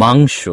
মাংস।